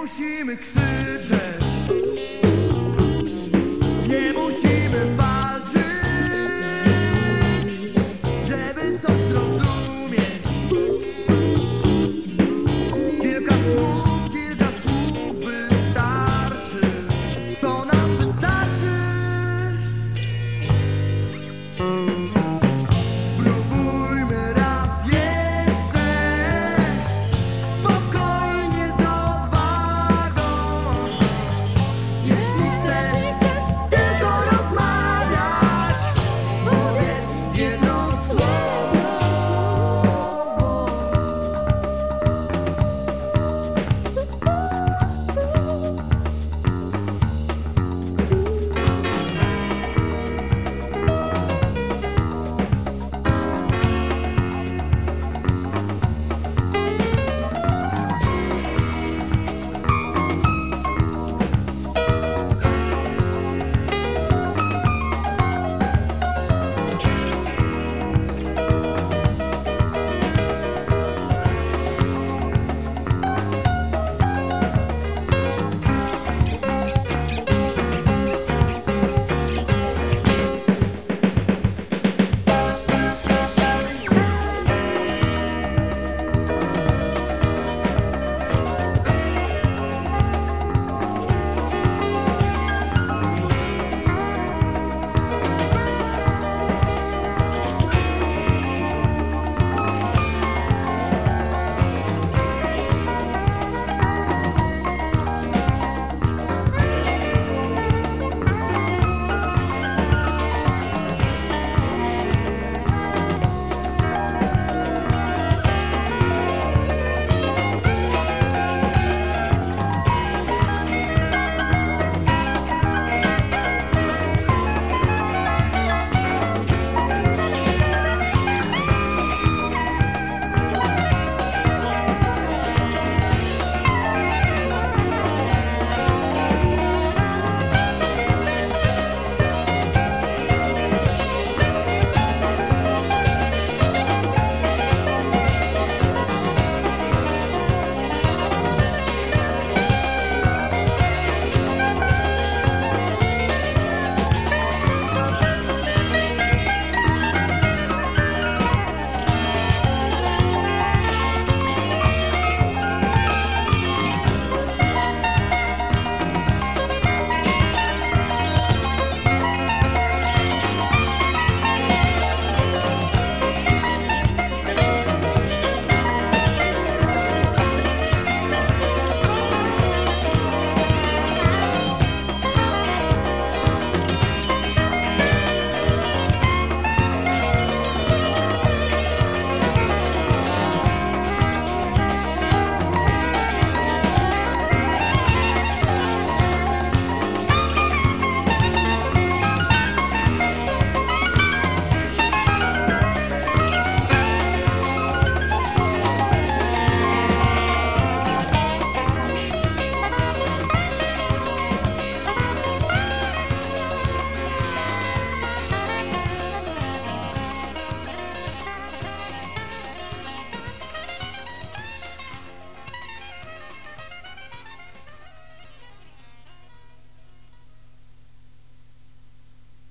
musimy krzyczeć,